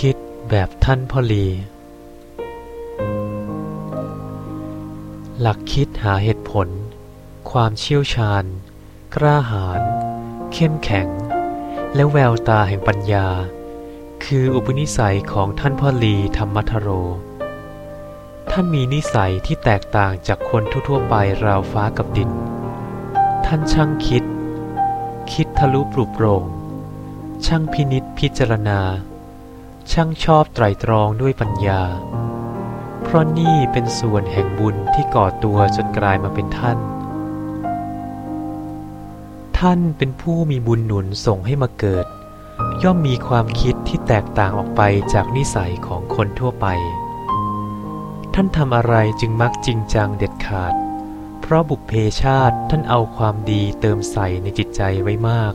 คิดแบบท่านพอลี หลักคิดหาเหตุผล ความเชี่ยวชาญ กล้าหาญ เข้มแข็ง และแววตาแห่งปัญญา คืออุปนิสัยของท่านพอลีธรรมทโร ท่านมีนิสัยที่แตกต่างจากคนทั่วๆไปราวฟ้ากับดิน ท่านช่างคิด คิดทะลุปลุกโปร่งช่างพินิษพิจารณา ช่างชอบไตรตรองด้วยปัญญา เพราะนี่เป็นส่วนแห่งบุญที่ก่อตัวจนกลายมาเป็นท่าน ท่านเป็นผู้มีบุญหนุนส่งให้มาเกิด ย่อมมีความคิดที่แตกต่างออกไปจากนิสัยของคนทั่วไป ท่านทำอะไรจึงมักจริงจังเด็ดขาด เพราะบุพเพชาติท่านเอาความดีเติมใส่ในจิตใจไว้มาก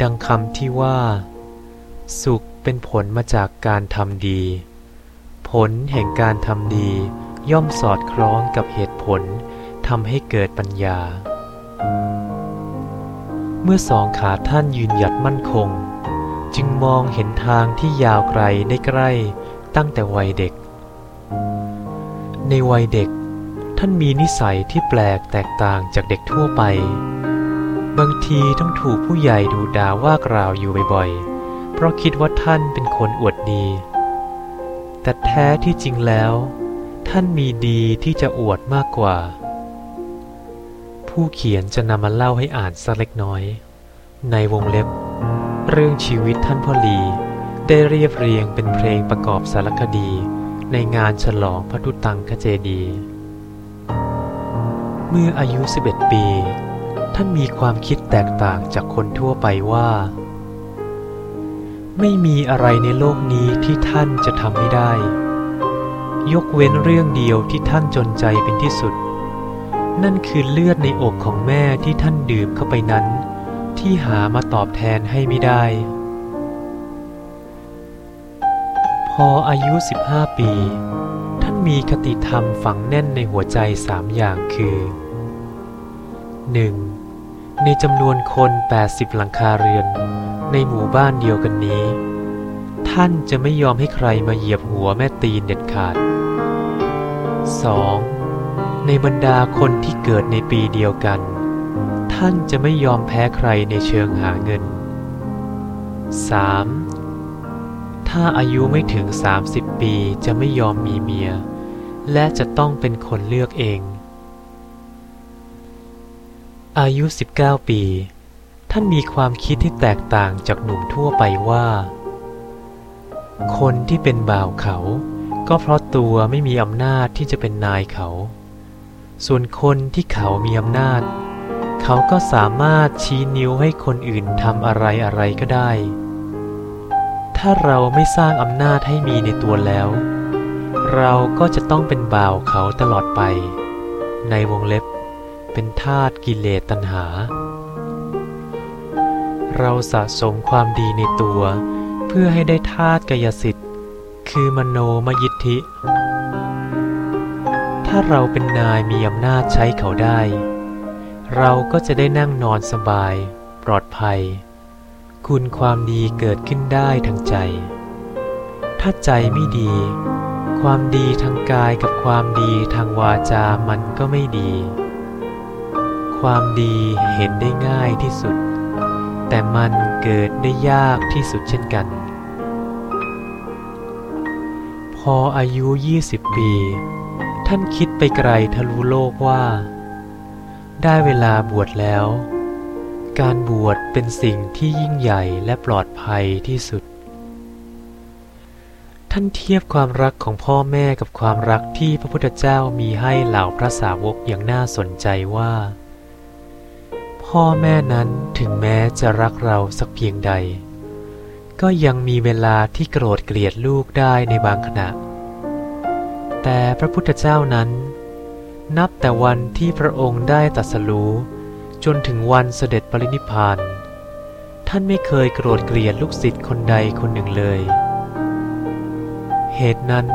ดังคำที่ว่า สุข เป็นผลมาจากการทำดี ผลแห่งการทำดี ย่อมสอดคล้องกับเหตุผลทำให้เกิดปัญญา เมื่อสองขาท่านยืนหยัดมั่นคง จึงมองเห็นทางที่ยาวไกลได้ใกล้ตั้งแต่วัยเด็ก ในวัยเด็กท่านมีนิสัยที่แปลกแตกต่างจากเด็กทั่วไป บางทีต้องถูกผู้ใหญ่ดูด่าว่ากล่าวอยู่บ่อยๆ เพราะคิดว่าท่านเป็นคนอวดดี แต่แท้ที่จริงแล้ว ท่านมีดีที่จะอวดมากกว่า ผู้เขียนจะนำมาเล่าให้อ่านสักเล็กน้อย ในวงเล็บ เรื่องชีวิตท่านพ่อลีได้เรียบเรียงเป็นเพลงประกอบสารคดี ในงานฉลองพระทุตังคเจดี เมื่ออายุ 11 ปี ท่านมีความคิดแตกต่างจากคนทั่วไปว่า ไม่มีอะไรในโลกนี้ที่ท่านจะทำไม่ได้ ยกเว้นเรื่องเดียวที่ท่านจนใจเป็นที่สุด นั่นคือเลือดในอกของแม่ที่ท่านดื่มเข้าไปนั้น ที่หามาตอบแทนให้ไม่ได้ พออายุ 15 ปี ท่านมีคติธรรมฝังแน่นในหัวใจสามอย่างคือ 1. ในจำนวนคน 80 หลังคาเรือน ในหมู่บ้านเดียวกันนี้ ท่านจะไม่ยอมให้ใครมาเหยียบหัวแม่ตีนเด็ดขาด 2. ในบรรดาคนที่เกิดในปีเดียวกัน ท่านจะไม่ยอมแพ้ใครในเชิงหาเงิน 3. ถ้าอายุไม่ถึง 30 ปีจะไม่ยอมมีเมีย และจะต้องเป็นคนเลือกเอง อายุ 19 ปี ท่านมีความคิดที่แตกต่างจากหนุ่มทั่วไปว่า คนที่เป็นบ่าวเขา ก็เพราะตัวไม่มีอำนาจที่จะเป็นนายเขา ส่วนคนที่เขามีอำนาจ เขาก็สามารถชี้นิ้วให้คนอื่นทำอะไรอะไรก็ได้ ถ้าเราไม่สร้างอำนาจให้มีในตัวแล้ว เราก็จะต้องเป็นบ่าวเขาตลอดไป ในวงเล็บเป็นทาตกิเลสตัณหา เราสะสมความดีในตัว เพื่อให้ได้ทาตุกายสิทธิ์ คือมโนมยิทธิ ถ้าเราเป็นนายมีอำนาจใช้เขาได้ เราก็จะได้นั่งนอนสบาย ปลอดภัย คุณความดีเกิดขึ้นได้ทางใจ ถ้าใจไม่ดี ความดีทางกายกับความดีทางวาจามันก็ไม่ดี ความดีเห็นได้ง่ายที่สุด แต่มันเกิดได้ยากที่สุดเช่นกัน พออายุ 20 ปี ท่านคิดไปไกลทะลุโลกว่า ได้เวลาบวชแล้ว การบวชเป็นสิ่งที่ยิ่งใหญ่และปลอดภัยที่สุด ท่านเทียบความรักของพ่อแม่กับความรักที่พระพุทธเจ้ามีให้เหล่าพระสาวกอย่างน่าสนใจว่า พ่อแม่นั้นถึงแม้จะรักเราสักเพียงใด ก็ยังมีเวลาที่โกรธเกลียดลูกได้ในบางขณะ แต่พระพุทธเจ้านั้น นับแต่วันที่พระองค์ได้ตรัสรู้จนถึงวันเสด็จปรินิพาน ท่านไม่เคยโกรธเกลียดลูกศิษย์คนใดคนหนึ่งเลย เหตุนั้น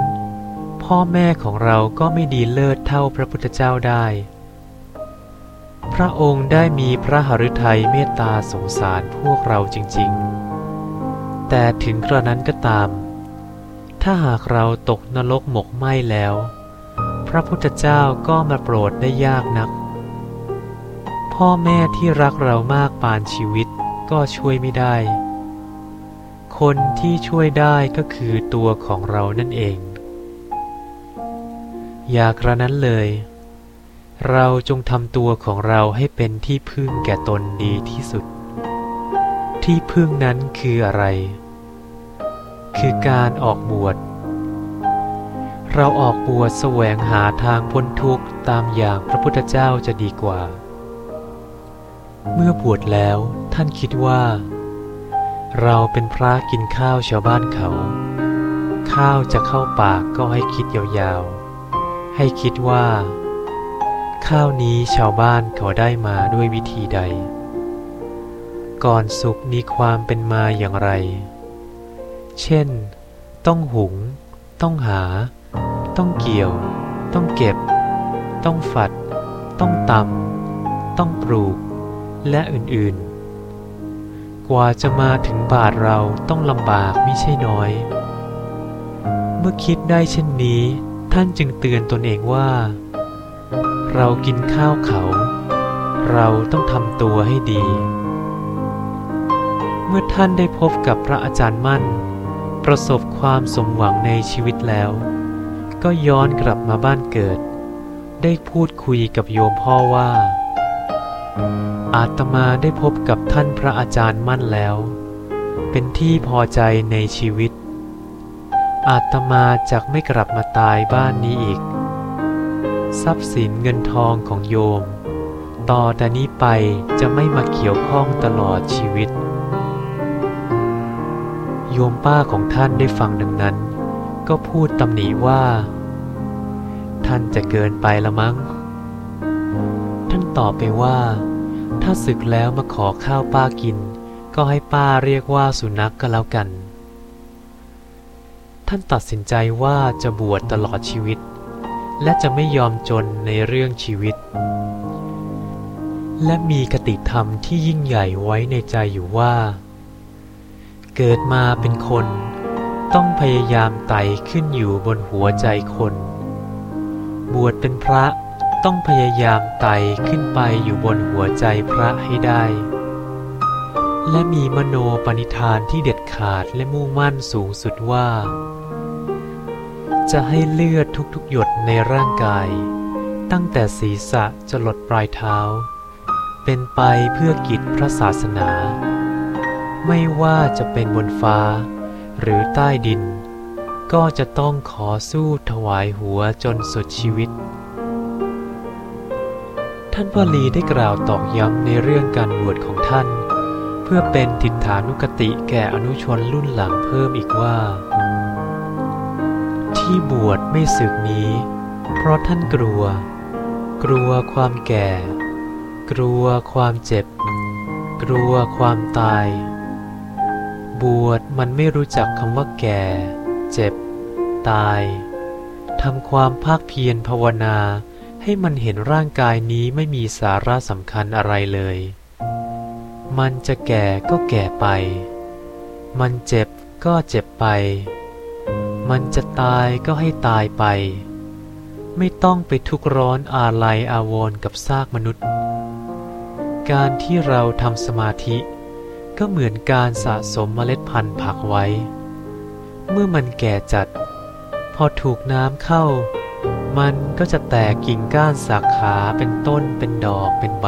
พ่อแม่ของเราก็ไม่ดีเลิศเท่าพระพุทธเจ้าได้ ระองค์ได้มีพระหฤทัยเมตตาสงสารพวกเราจริง ๆ แต่ถึงกระนั้นก็ตาม ถ้าหากเราตกนรกหมกไหม้แล้ว พระพุทธเจ้าก็มาโปรดได้ยากนัก พ่อแม่ที่รักเรามากปานชีวิตก็ช่วยไม่ได้ คนที่ช่วยได้ก็คือตัวของเรานั่นเอง อย่ากระนั้นเลย เราจงทำตัวของเราให้เป็นที่พึ่งแก่ตนดีที่สุด ที่พึ่งนั้นคืออะไร คือการออกบวช เราออกบวชแสวงหาทางพ้นทุกข์ตามอย่างพระพุทธเจ้าจะดีกว่า เมื่อบวชแล้วท่านคิดว่า เราเป็นพระกินข้าวชาวบ้านเขา ข้าวจะเข้าปากก็ให้คิดยาวๆ ให้คิดว่า ข้าวนี้ชาวบ้านเขาได้มาด้วยวิธีใด ก่อนสุกมีความเป็นมาอย่างไร เช่น ต้องหุง ต้องหา ต้องเกี่ยว ต้องเก็บ ต้องฝัด ต้องตำต้องปลูก และอื่นๆ กว่าจะมาถึงบาทเราต้องลำบากไม่ใช่น้อย เมื่อคิดได้เช่นนี้ ท่านจึงเตือนตนเองว่า เรากินข้าวเขา เราต้องทำตัวให้ดี เมื่อท่านได้พบกับพระอาจารย์มั่น ประสบความสมหวังในชีวิตแล้ว ก็ย้อนกลับมาบ้านเกิด ได้พูดคุยกับโยมพ่อว่า อาตมาได้พบกับท่านพระอาจารย์มั่นแล้ว เป็นที่พอใจในชีวิต อาตมาจะไม่กลับมาตายบ้านนี้อีก ทรัพย์สินเงินทองของโยม ต่อแต่นี้ไปจะไม่มาเกี่ยวข้องตลอดชีวิต โยมป้าของท่านได้ฟังดังนั้น ก็พูดตำหนิว่า ท่านจะเกินไปละมั้ง ท่านตอบไปว่า ถ้าศึกแล้วมาขอข้าวป้ากิน ก็ให้ป้าเรียกว่าสุนัขกก็แล้วกัน ท่านตัดสินใจว่าจะบวชตลอดชีวิต และจะไม่ยอมจนในเรื่องชีวิต และมีคติธรรมที่ยิ่งใหญ่ไว้ในใจอยู่ว่า เกิดมาเป็นคน ต้องพยายามไต่ขึ้นอยู่บนหัวใจคน บวชเป็นพระต้องพยายามไต่ขึ้นไปอยู่บนหัวใจพระให้ได้ และมีมโนปณิธานที่เด็ดขาดและมุ่งมั่นสูงสุดว่า จะให้เลือดทุกๆหยดในร่างกาย ตั้งแต่ศีรษะจะหลดปลายเท้า เป็นไปเพื่อกิจพระศาสนา ไม่ว่าจะเป็นบนฟ้า หรือใต้ดิน ก็จะต้องขอสู้ถวายหัวจนสุดชีวิต ท่านวลีได้กล่าวตอกย้ำในเรื่องการบวชของท่าน เพื่อเป็นทิฏฐานุกติแก่อนุชนรุ่นหลังเพิ่มอีกว่า ที่บวชไม่สึกนี้ เพราะท่านกลัว กลัวความแก่ กลัวความเจ็บ กลัวความตาย บวชมันไม่รู้จักคำว่าแก่ เจ็บ ตายทำความภาคเพียรภาวนาให้มันเห็นร่างกายนี้ไม่มีสาระสำคัญอะไรเลย มันจะแก่ก็แก่ไป มันเจ็บก็เจ็บไป มันจะตายก็ให้ตายไป ไม่ต้องไปทุกข์ร้อนอาลัยอาวรกับซากมนุษย์ การที่เราทำสมาธิ ก็เหมือนการสะสมเมล็ดพันธุ์ผักไว้ เมื่อมันแก่จัด พอถูกน้ำเข้า มันก็จะแตกกิ่งก้านสาขาเป็นต้นเป็นดอกเป็นใบ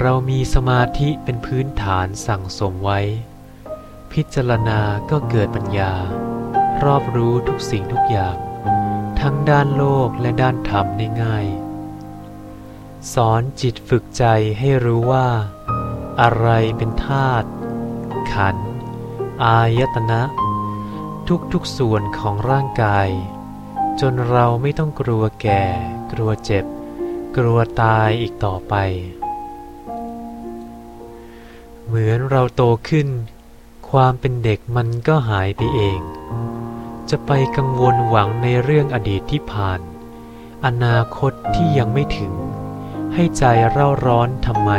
เรามีสมาธิเป็นพื้นฐานสั่งสมไว้พิจารณาก็เกิดปัญญา รอบรู้ทุกสิ่งทุกอย่าง ทั้งด้านโลกและด้านธรรมได้ง่าย สอนจิตฝึกใจให้รู้ว่า อะไรเป็นธาตุขัน อายตนะ ทุกๆส่วนของร่างกาย จนเราไม่ต้องกลัวแก่ กลัวเจ็บ กลัวตายอีกต่อไป เหมือนเราโตขึ้นความเป็นเด็กมันก็หายไปเอง จะไปกังวลหวังในเรื่องอดีตที่ผ่าน อนาคตที่ยังไม่ถึง ให้ใจเร่าร้อนทำไม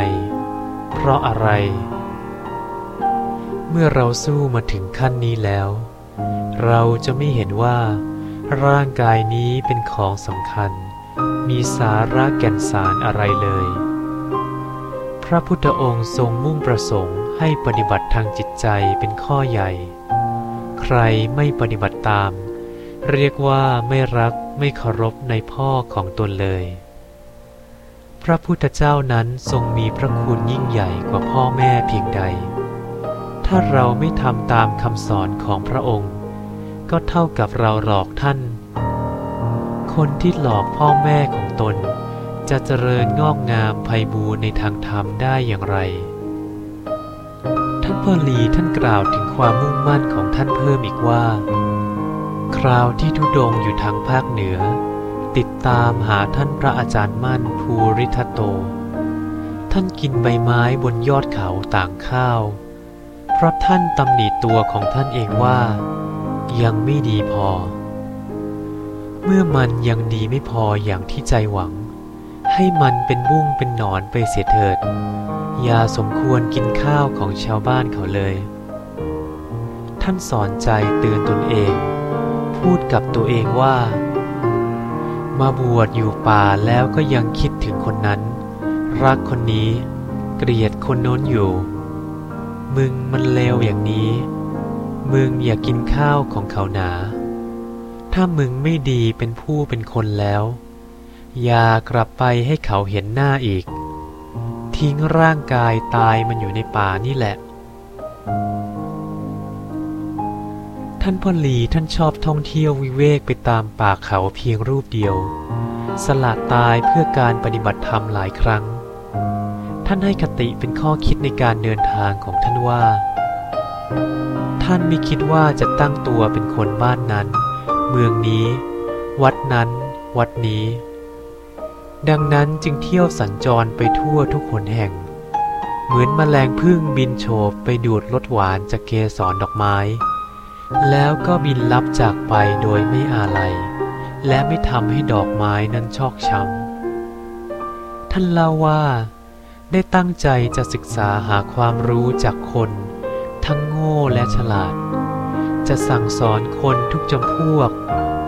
เพราะอะไร เมื่อเราสู้มาถึงขั้นนี้แล้ว เราจะไม่เห็นว่า ร่างกายนี้เป็นของสำคัญ มีสาระแก่นสารอะไรเลย พระพุทธองค์ทรงมุ่งประสงค์ให้ปฏิบัติทางจิตใจเป็นข้อใหญ่ ใครไม่ปฏิบัติตาม เรียกว่าไม่รักไม่เคารพในพ่อของตนเลย พระพุทธเจ้านั้นทรงมีพระคุณยิ่งใหญ่กว่าพ่อแม่เพียงใด ถ้าเราไม่ทำตามคำสอนของพระองค์ ก็เท่ากับเราหลอกท่าน คนที่หลอกพ่อแม่ของตน จะเจริญงอกงามไพบูรในทางธรรมได้อย่างไร พ่อลีท่านกล่าวถึงความมุ่งมั่นของท่านเพิ่มอีกว่า คราวที่ทุดงอยู่ทางภาคเหนือ ติดตามหาท่านพระอาจารย์มั่นภูริทัตโต ท่านกินใบไม้บนยอดเขาต่างข้าว เพราะท่านตำหนิตัวของท่านเองว่า ยังไม่ดีพอ เมื่อมันยังดีไม่พออย่างที่ใจหวัง ให้มันเป็นบุ้งเป็นหนอนไปเสียเถิด อย่าสมควรกินข้าวของชาวบ้านเขาเลย ท่านสอนใจเตือนตนเอง พูดกับตัวเองว่า มาบวชอยู่ป่าแล้วก็ยังคิดถึงคนนั้น รักคนนี้ เกลียดคนโน้นอยู่ มึงมันเลวอย่างนี้ มึงอย่ากินข้าวของเขาหนา ถ้ามึงไม่ดีเป็นผู้เป็นคนแล้ว อย่ากลับไปให้เขาเห็นหน้าอีก ทิ้งร่างกายตายมันอยู่ในป่านี่แหละ ท่านพ่อลีท่านชอบท่องเที่ยววิเวกไปตามป่าเขาเพียงรูปเดียว สละตายเพื่อการปฏิบัติธรรมหลายครั้ง ท่านให้คติเป็นข้อคิดในการเดินทางของท่านว่า ท่านไม่คิดว่าจะตั้งตัวเป็นคนบ้านนั้น เมืองนี้ วัดนั้น วัดนี้ ดังนั้นจึงเที่ยวสัญจรไปทั่วทุกหนแห่ง เหมือนมแมลงพึ่งบินโฉบไปดูดรสหวานจากเกสรดอกไม้ แล้วก็บินลับจากไปโดยไม่อาลัย และไม่ทำให้ดอกไม้นั้นชอกช้ำท่านเล่าว่า ได้ตั้งใจจะศึกษาหาความรู้จากคน ทั้งโง่และฉลาด จะสั่งสอนคนทุกจำพวก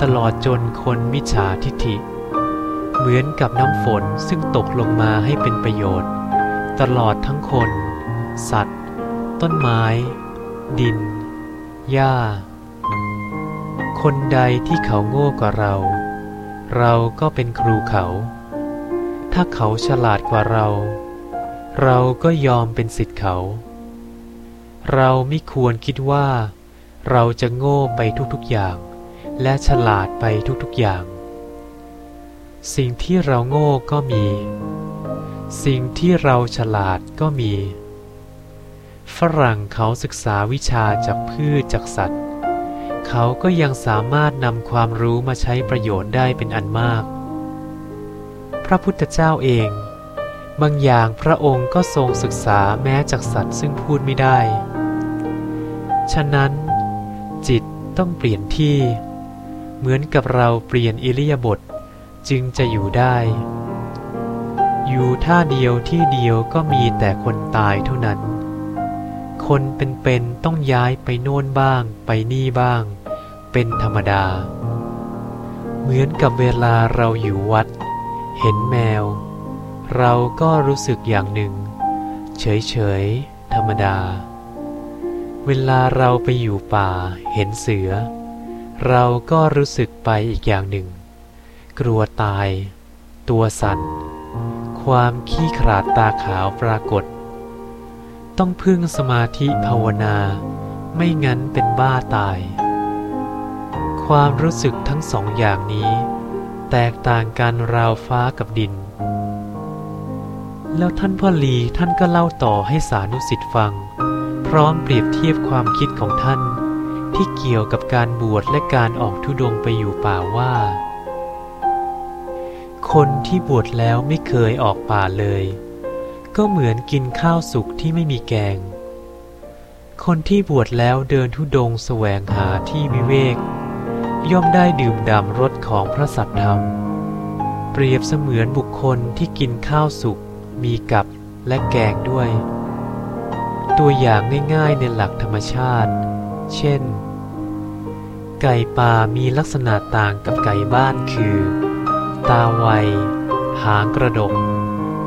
ตลอดจนคนมิจฉาทิฐิ เหมือนกับน้ำฝนซึ่งตกลงมาให้เป็นประโยชน์ ตลอดทั้งคน สัตว์ ต้นไม้ ดิน หญ้า คนใดที่เขาโง่กว่าเรา เราก็เป็นครูเขา ถ้าเขาฉลาดกว่าเรา เราก็ยอมเป็นสิทธิ์เขา เราไม่ควรคิดว่า เราจะโง่ไปทุกๆอย่าง และฉลาดไปทุกๆอย่าง สิ่งที่เราโง่ก็มี สิ่งที่เราฉลาดก็มี ฝรั่งเขาศึกษาวิชาจากพืชจากสัตว์ เขาก็ยังสามารถนำความรู้มาใช้ประโยชน์ได้เป็นอันมาก พระพุทธเจ้าเอง บางอย่างพระองค์ก็ทรงศึกษาแม้จากสัตว์ซึ่งพูดไม่ได้ ฉะนั้น จิตต้องเปลี่ยนที่ เหมือนกับเราเปลี่ยนอิริยาบถ จึงจะอยู่ได้ อยู่ท่าเดียวที่เดียวก็มีแต่คนตายเท่านั้น คนเป็นๆต้องย้ายไปโน่นบ้าง ไปนี่บ้าง เป็นธรรมดา เหมือนกับเวลาเราอยู่วัด เห็นแมว เราก็รู้สึกอย่างหนึ่ง เฉยๆธรรมดา เวลาเราไปอยู่ป่าเห็นเสือ เราก็รู้สึกไปอีกอย่างหนึ่ง กลัวตาย ตัวสั่นความขี้ขลาดตาขาวปรากฏ ต้องพึ่งสมาธิภาวนา ไม่งั้นเป็นบ้าตาย ความรู้สึกทั้งสองอย่างนี้ แตกต่างกันราวฟ้ากับดิน แล้วท่านพ่อลีท่านก็เล่าต่อให้สานุสิทธิ์ฟัง พร้อมเปรียบเทียบความคิดของท่านที่เกี่ยวกับการบวชและการออกทุดงไปอยู่ป่าว่า คนที่บวชแล้วไม่เคยออกป่าเลย ก็เหมือนกินข้าวสุกที่ไม่มีแกง คนที่บวชแล้วเดินทุดงแสวงหาที่วิเวก ย่อมได้ดื่มด่ำรสของพระสัตธรรม เปรียบเสมือนบุคคลที่กินข้าวสุกมีกับและแกงด้วย ตัวอย่างง่ายๆในหลักธรรมชาติ เช่น ไก่ป่ามีลักษณะต่างกับไก่บ้านคือ ตาไว หางกระดก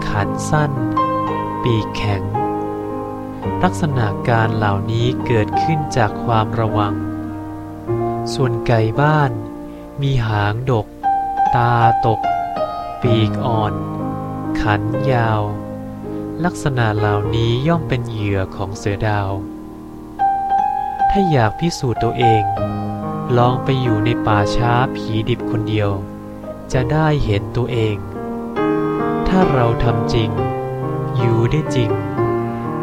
ขันสั้น ปีกแข็ง ลักษณะการเหล่านี้เกิดขึ้นจากความระวัง ส่วนไก่บ้าน มีหางดก ตาตก ปีกอ่อน ขันยาว ลักษณะเหล่านี้ย่อมเป็นเหยื่อของเสือดาว ถ้าอยากพิสูจน์ตัวเอง ลองไปอยู่ในป่าช้าผีดิบคนเดียว จะได้เห็นตัวเอง ถ้าเราทำจริง อยู่ได้จริง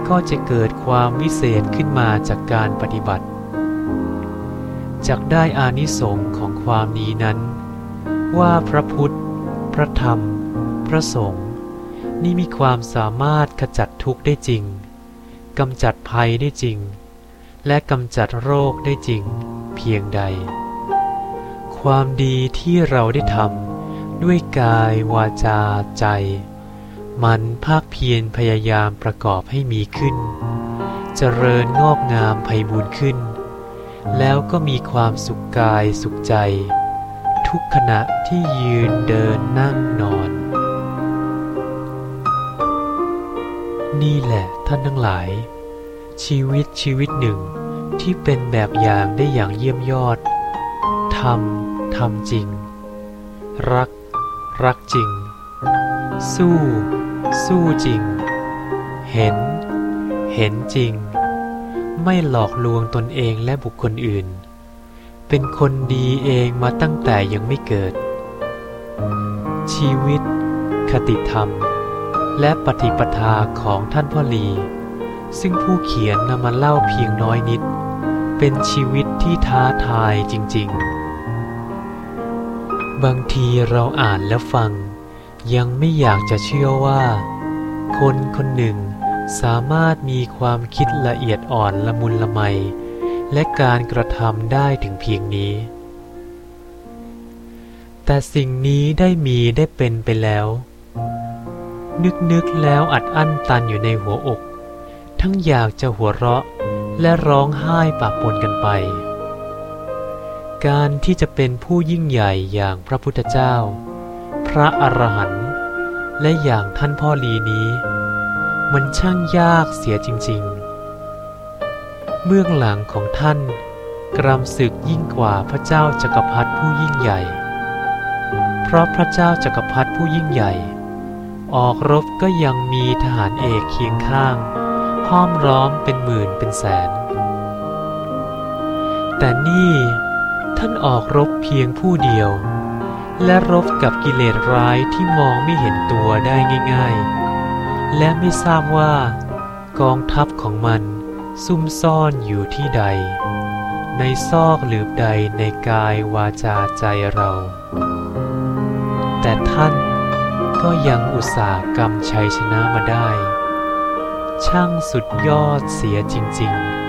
ก็จะเกิดความวิเศษขึ้นมาจากการปฏิบัติจากได้อานิสงส์ของความนี้นั้น ว่าพระพุทธ พระธรรม พระสงฆ์นี่มีความสามารถขจัดทุกข์ได้จริงกำจัดภัยได้จริง และกำจัดโรคได้จริง เพียงใด ความดีที่เราได้ทำ ด้วยกายวาจาใจ มันภาคเพียรพยายามประกอบให้มีขึ้น เจริญงอกงามไพบูรณ์ขึ้น แล้วก็มีความสุขกายสุขใจ ทุกขณะที่ยืนเดินนั่งนอน นี่แหละท่านทั้งหลาย ชีวิตชีวิตหนึ่งที่เป็นแบบอย่างได้อย่างเยี่ยมยอดทำทำจริง รัก รักจริง สู้ สู้จริง เห็น เห็นจริง ไม่หลอกลวงตนเองและบุคคลอื่น เป็นคนดีเองมาตั้งแต่ยังไม่เกิด ชีวิต คติธรรม และปฏิปทาของท่านพ่อลี ซึ่งผู้เขียนนำมาเล่าเพียงน้อยนิด เป็นชีวิตที่ท้าทายจริง ๆ บางทีเราอ่านแล้วฟัง ยังไม่อยากจะเชื่อว่า คนคนหนึ่งสามารถมีความคิดละเอียดอ่อนละมุนละไม และการกระทำได้ถึงเพียงนี้ แต่สิ่งนี้ได้มีได้เป็นไปแล้ว นึกนึกแล้วอัดอั้นตันอยู่ในหัวอก ทั้งอยากจะหัวเราะและร้องไห้ปะปนกันไป การที่จะเป็นผู้ยิ่งใหญ่อย่างพระพุทธเจ้า พระอรหันต์และอย่างท่านพ่อลีนี้ มันช่างยากเสียจริง ๆ เบื้องหลังของท่านกรำศึกยิ่งกว่าพระเจ้าจักรพรรดิผู้ยิ่งใหญ่ เพราะพระเจ้าจักรพรรดิผู้ยิ่งใหญ่ ออกรบก็ยังมีทหารเอกเคียงข้างห้อมล้อมเป็นหมื่นเป็นแสน แต่นี่ ท่านออกรบเพียงผู้เดียว และรบกับกิเลสร้ายที่มองไม่เห็นตัวได้ง่าย ๆ และไม่ทราบว่า กองทัพของมันซุ่มซ่อนอยู่ที่ใด ในซอกหลืบใดในกายวาจาใจเรา แต่ท่านก็ยังอุตส่าห์กำชัยชนะมาได้ ช่างสุดยอดเสียจริง ๆ